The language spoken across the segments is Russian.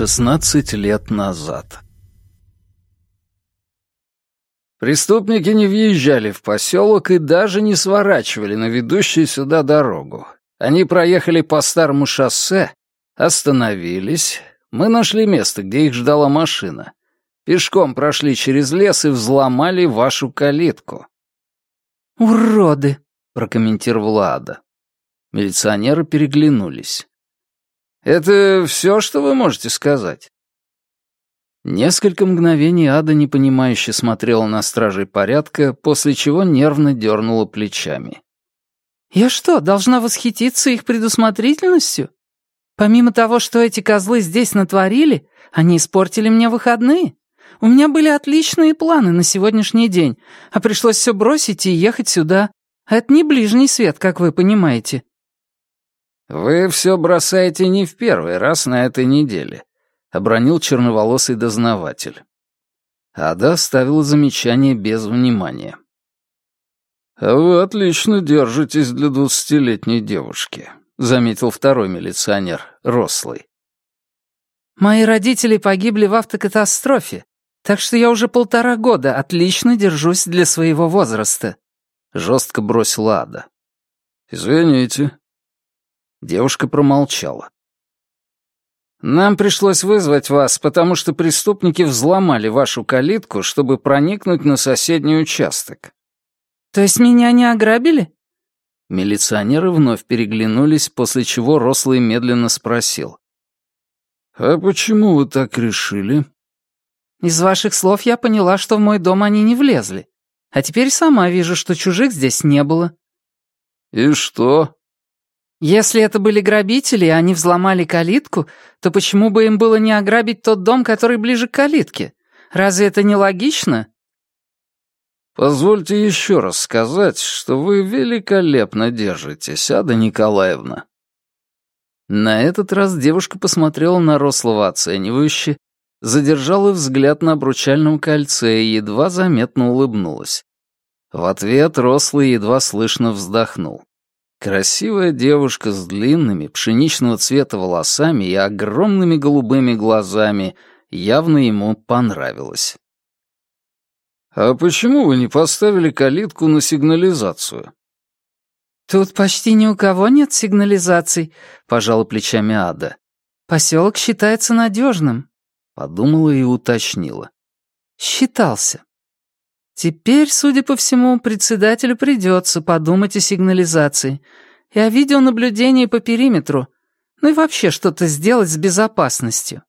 16 лет назад. Преступники не въезжали в поселок и даже не сворачивали на ведущую сюда дорогу. Они проехали по старому шоссе, остановились. Мы нашли место, где их ждала машина. Пешком прошли через лес и взломали вашу калитку. «Уроды!» — прокомментировала Ада. Милиционеры переглянулись. «Это все, что вы можете сказать?» Несколько мгновений Ада непонимающе смотрела на стражей порядка, после чего нервно дернула плечами. «Я что, должна восхититься их предусмотрительностью? Помимо того, что эти козлы здесь натворили, они испортили мне выходные. У меня были отличные планы на сегодняшний день, а пришлось все бросить и ехать сюда. Это не ближний свет, как вы понимаете». «Вы все бросаете не в первый раз на этой неделе», — обронил черноволосый дознаватель. Ада оставила замечание без внимания. «А вы отлично держитесь для двадцатилетней девушки», — заметил второй милиционер, рослый. «Мои родители погибли в автокатастрофе, так что я уже полтора года отлично держусь для своего возраста», — жестко бросила Ада. «Извините, Девушка промолчала. «Нам пришлось вызвать вас, потому что преступники взломали вашу калитку, чтобы проникнуть на соседний участок». «То есть меня не ограбили?» Милиционеры вновь переглянулись, после чего Рослый медленно спросил. «А почему вы так решили?» «Из ваших слов я поняла, что в мой дом они не влезли. А теперь сама вижу, что чужих здесь не было». «И что?» Если это были грабители, и они взломали калитку, то почему бы им было не ограбить тот дом, который ближе к калитке? Разве это не логично? Позвольте еще раз сказать, что вы великолепно держитесь, Ада Николаевна. На этот раз девушка посмотрела на Рослого оценивающе, задержала взгляд на обручальном кольце и едва заметно улыбнулась. В ответ Рослый едва слышно вздохнул. Красивая девушка с длинными пшеничного цвета волосами и огромными голубыми глазами явно ему понравилась. «А почему вы не поставили калитку на сигнализацию?» «Тут почти ни у кого нет сигнализаций», — пожала плечами Ада. «Поселок считается надежным», — подумала и уточнила. «Считался». Теперь, судя по всему, председателю придется подумать о сигнализации и о видеонаблюдении по периметру, ну и вообще что-то сделать с безопасностью.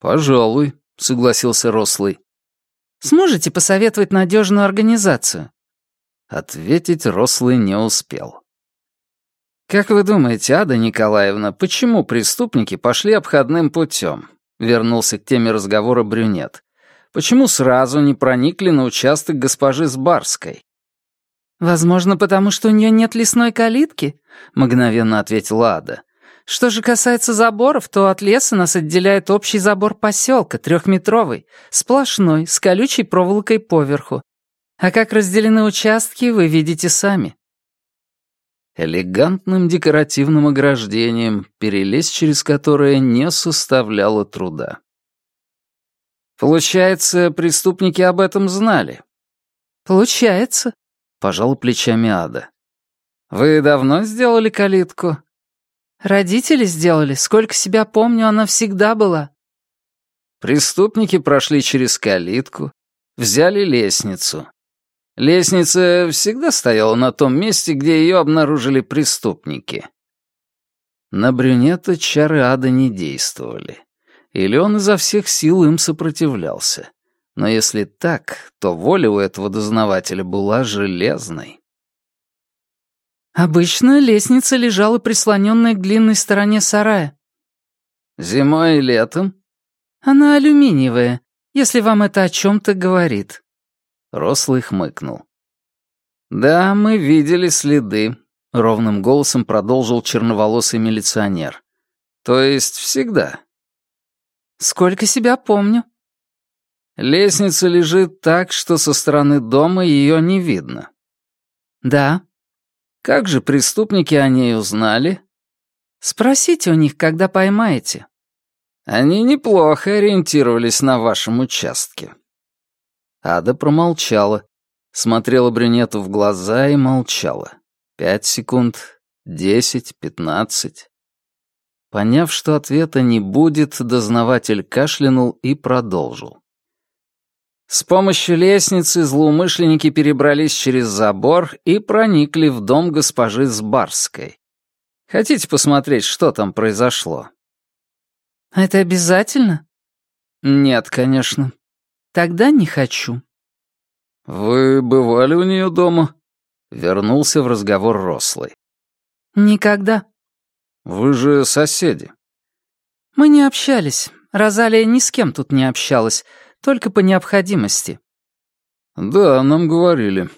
«Пожалуй», — согласился Рослый. «Сможете посоветовать надежную организацию?» Ответить Рослый не успел. «Как вы думаете, Ада Николаевна, почему преступники пошли обходным путем?» Вернулся к теме разговора брюнет. Почему сразу не проникли на участок госпожи Сбарской? «Возможно, потому что у нее нет лесной калитки», — мгновенно ответила Ада. «Что же касается заборов, то от леса нас отделяет общий забор поселка, трехметровый, сплошной, с колючей проволокой поверху. А как разделены участки, вы видите сами». Элегантным декоративным ограждением, перелезть через которое не составляло труда. Получается, преступники об этом знали? Получается, пожал плечами Ада. Вы давно сделали калитку? Родители сделали. Сколько себя помню, она всегда была. Преступники прошли через калитку, взяли лестницу. Лестница всегда стояла на том месте, где ее обнаружили преступники. На брюнета чары ада не действовали или он изо всех сил им сопротивлялся. Но если так, то воля у этого дознавателя была железной. Обычно лестница лежала прислоненная к длинной стороне сарая. Зимой и летом? Она алюминиевая, если вам это о чем-то говорит. Рослый хмыкнул. «Да, мы видели следы», — ровным голосом продолжил черноволосый милиционер. «То есть всегда. Сколько себя помню. Лестница лежит так, что со стороны дома ее не видно. Да. Как же преступники о ней узнали? Спросите у них, когда поймаете. Они неплохо ориентировались на вашем участке». Ада промолчала, смотрела брюнету в глаза и молчала. Пять секунд, десять, пятнадцать. Поняв, что ответа не будет, дознаватель кашлянул и продолжил. С помощью лестницы злоумышленники перебрались через забор и проникли в дом госпожи Сбарской. Хотите посмотреть, что там произошло? Это обязательно? Нет, конечно. Тогда не хочу. Вы бывали у нее дома? Вернулся в разговор Рослый. Никогда. Вы же соседи. Мы не общались. Розалия ни с кем тут не общалась, только по необходимости. Да, нам говорили.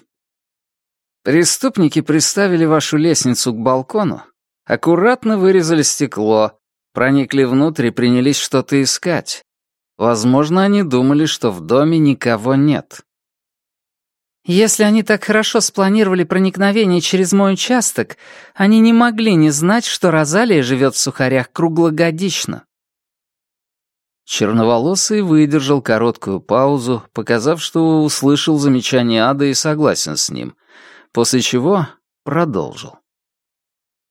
Преступники приставили вашу лестницу к балкону, аккуратно вырезали стекло, проникли внутрь и принялись что-то искать. Возможно, они думали, что в доме никого нет. Если они так хорошо спланировали проникновение через мой участок, они не могли не знать, что Розалия живет в сухарях круглогодично. Черноволосый выдержал короткую паузу, показав, что услышал замечание ада и согласен с ним, после чего продолжил.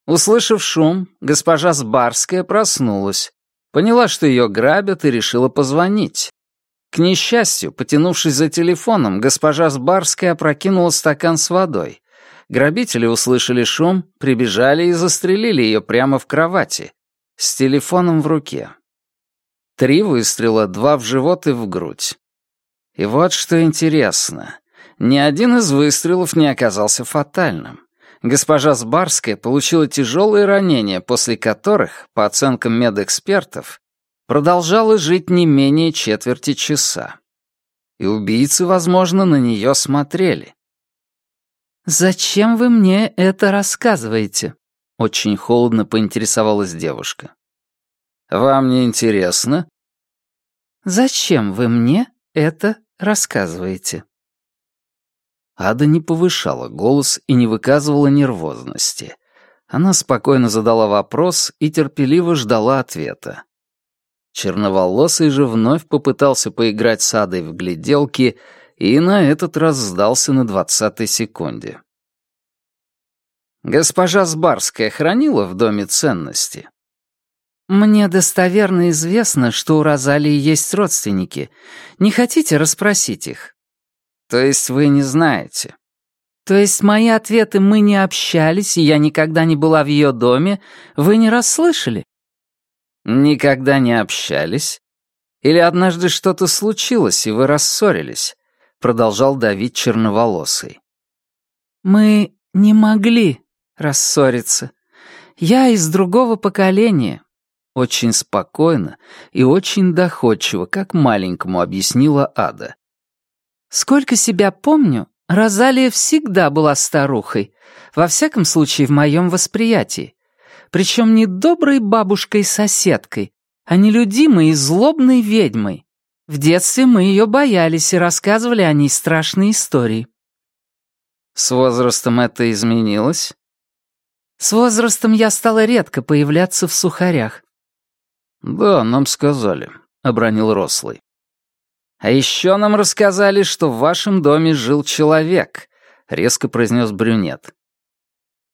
Услышав шум, госпожа Сбарская проснулась, поняла, что ее грабят, и решила позвонить. К несчастью, потянувшись за телефоном, госпожа Сбарская опрокинула стакан с водой. Грабители услышали шум, прибежали и застрелили ее прямо в кровати, с телефоном в руке. Три выстрела, два в живот и в грудь. И вот что интересно. Ни один из выстрелов не оказался фатальным. Госпожа Сбарская получила тяжелые ранения, после которых, по оценкам медэкспертов, продолжала жить не менее четверти часа. И убийцы, возможно, на нее смотрели. «Зачем вы мне это рассказываете?» Очень холодно поинтересовалась девушка. «Вам не интересно?» «Зачем вы мне это рассказываете?» Ада не повышала голос и не выказывала нервозности. Она спокойно задала вопрос и терпеливо ждала ответа. Черноволосый же вновь попытался поиграть с Адой в гляделки и на этот раз сдался на двадцатой секунде. «Госпожа Сбарская хранила в доме ценности?» «Мне достоверно известно, что у Розалии есть родственники. Не хотите расспросить их?» «То есть вы не знаете?» «То есть мои ответы «мы не общались, и я никогда не была в ее доме» вы не расслышали?» Никогда не общались? Или однажды что-то случилось, и вы рассорились?» Продолжал давить черноволосый. «Мы не могли рассориться. Я из другого поколения». Очень спокойно и очень доходчиво, как маленькому объяснила Ада. «Сколько себя помню, Розалия всегда была старухой, во всяком случае в моем восприятии причем не доброй бабушкой-соседкой, а нелюдимой и злобной ведьмой. В детстве мы ее боялись и рассказывали о ней страшные истории. С возрастом это изменилось? С возрастом я стала редко появляться в сухарях. «Да, нам сказали», — обронил Рослый. «А еще нам рассказали, что в вашем доме жил человек», — резко произнес брюнет.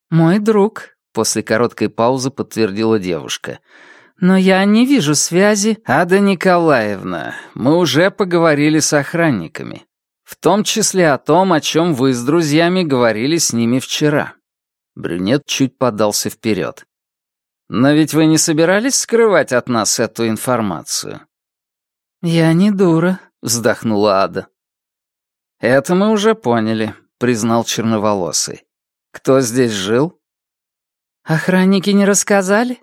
«Мой друг», После короткой паузы подтвердила девушка. «Но я не вижу связи». «Ада Николаевна, мы уже поговорили с охранниками. В том числе о том, о чем вы с друзьями говорили с ними вчера». Брюнет чуть подался вперед. «Но ведь вы не собирались скрывать от нас эту информацию?» «Я не дура», — вздохнула Ада. «Это мы уже поняли», — признал черноволосый. «Кто здесь жил?» «Охранники не рассказали?»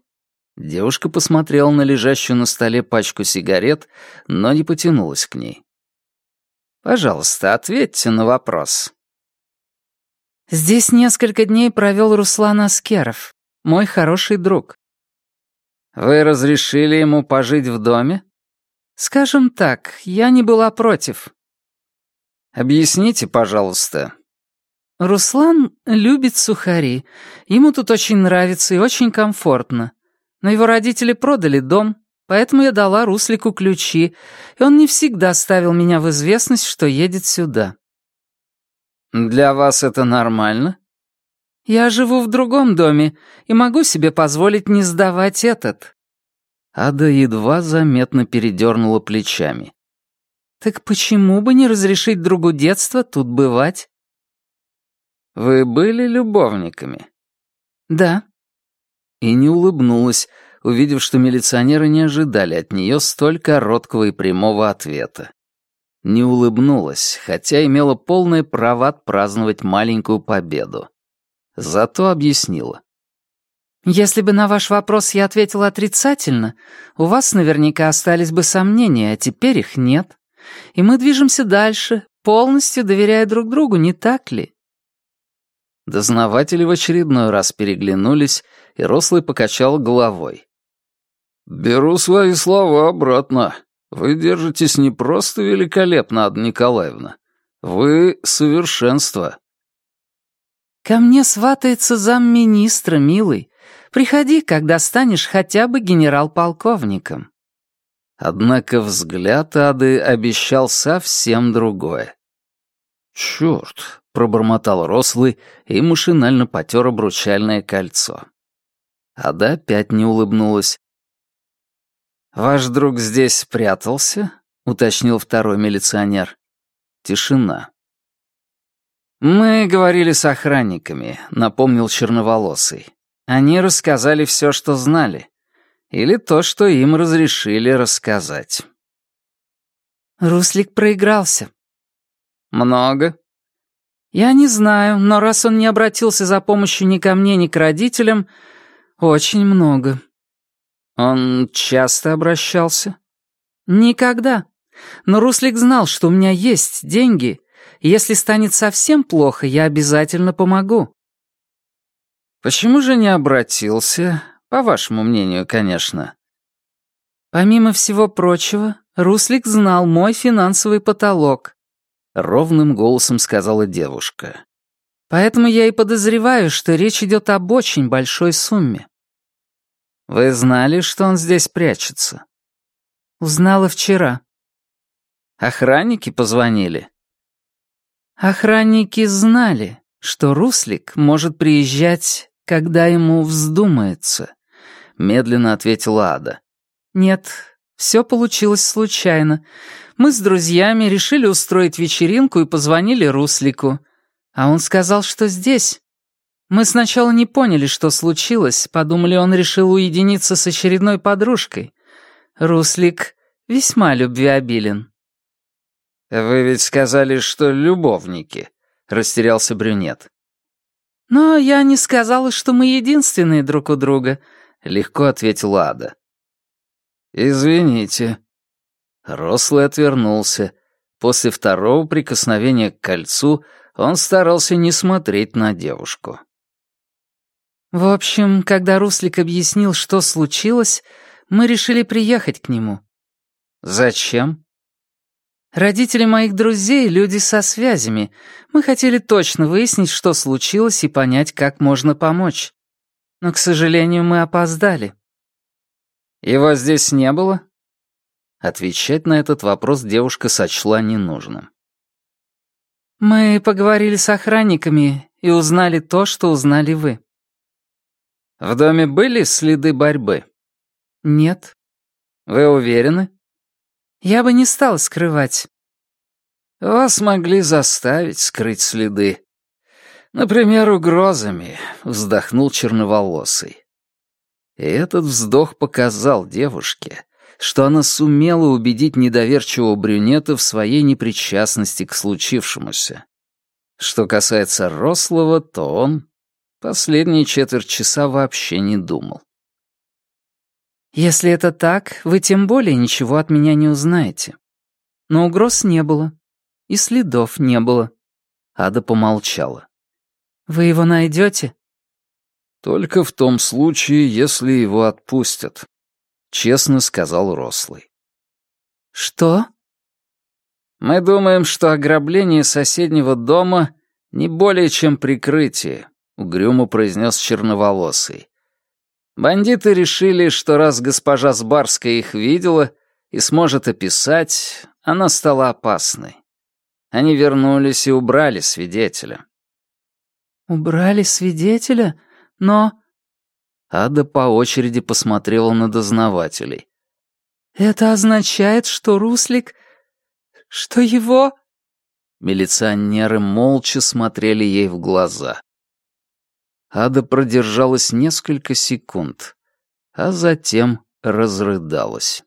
Девушка посмотрела на лежащую на столе пачку сигарет, но не потянулась к ней. «Пожалуйста, ответьте на вопрос». «Здесь несколько дней провел Руслан Аскеров, мой хороший друг». «Вы разрешили ему пожить в доме?» «Скажем так, я не была против». «Объясните, пожалуйста, Руслан любит сухари. Ему тут очень нравится и очень комфортно. Но его родители продали дом, Поэтому я дала Руслику ключи, и он не всегда ставил меня в известность, что едет сюда. «Для вас это нормально?» «Я живу в другом доме и могу себе позволить не сдавать этот». Ада едва заметно передернула плечами. «Так почему бы не разрешить другу детства тут бывать?» «Вы были любовниками?» «Да». И не улыбнулась, увидев, что милиционеры не ожидали от нее столь короткого и прямого ответа. Не улыбнулась, хотя имела полное право отпраздновать маленькую победу. Зато объяснила. «Если бы на ваш вопрос я ответила отрицательно, у вас наверняка остались бы сомнения, а теперь их нет. И мы движемся дальше, полностью доверяя друг другу, не так ли?» Дознаватели в очередной раз переглянулись, и Рослый покачал головой. «Беру свои слова обратно. Вы держитесь не просто великолепно, Ада Николаевна. Вы — совершенство». «Ко мне сватается замминистра, милый. Приходи, когда станешь хотя бы генерал-полковником». Однако взгляд Ады обещал совсем другое. «Чёрт!» — пробормотал Рослый и машинально потер обручальное кольцо. Ада опять не улыбнулась, «Ваш друг здесь спрятался?» — уточнил второй милиционер. Тишина. «Мы говорили с охранниками», — напомнил черноволосый. «Они рассказали все, что знали. Или то, что им разрешили рассказать». «Руслик проигрался». «Много?» «Я не знаю, но раз он не обратился за помощью ни ко мне, ни к родителям, очень много». Он часто обращался? Никогда. Но Руслик знал, что у меня есть деньги. Если станет совсем плохо, я обязательно помогу. Почему же не обратился? По вашему мнению, конечно. Помимо всего прочего, Руслик знал мой финансовый потолок. Ровным голосом сказала девушка. Поэтому я и подозреваю, что речь идет об очень большой сумме. Вы знали, что он здесь прячется? Узнала вчера. Охранники позвонили? Охранники знали, что Руслик может приезжать, когда ему вздумается, медленно ответила Ада. Нет, все получилось случайно. Мы с друзьями решили устроить вечеринку и позвонили Руслику. А он сказал, что здесь. Мы сначала не поняли, что случилось, подумали, он решил уединиться с очередной подружкой. Руслик весьма любвеобилен. «Вы ведь сказали, что любовники», — растерялся брюнет. «Но я не сказала, что мы единственные друг у друга», — легко ответила Ада. «Извините». Рослый отвернулся. После второго прикосновения к кольцу он старался не смотреть на девушку. В общем, когда Руслик объяснил, что случилось, мы решили приехать к нему. Зачем? Родители моих друзей — люди со связями. Мы хотели точно выяснить, что случилось, и понять, как можно помочь. Но, к сожалению, мы опоздали. Его здесь не было? Отвечать на этот вопрос девушка сочла ненужным. Мы поговорили с охранниками и узнали то, что узнали вы. В доме были следы борьбы? Нет. Вы уверены? Я бы не стал скрывать. Вас могли заставить скрыть следы. Например, угрозами, вздохнул черноволосый. И этот вздох показал девушке, что она сумела убедить недоверчивого брюнета в своей непричастности к случившемуся. Что касается Рослого, то он Последние четверть часа вообще не думал. «Если это так, вы тем более ничего от меня не узнаете. Но угроз не было. И следов не было». Ада помолчала. «Вы его найдете?» «Только в том случае, если его отпустят», — честно сказал Рослый. «Что?» «Мы думаем, что ограбление соседнего дома не более чем прикрытие. — угрюмо произнес черноволосый. Бандиты решили, что раз госпожа Сбарская их видела и сможет описать, она стала опасной. Они вернулись и убрали свидетеля. «Убрали свидетеля? Но...» Ада по очереди посмотрела на дознавателей. «Это означает, что Руслик... что его...» Милиционеры молча смотрели ей в глаза. Ада продержалась несколько секунд, а затем разрыдалась.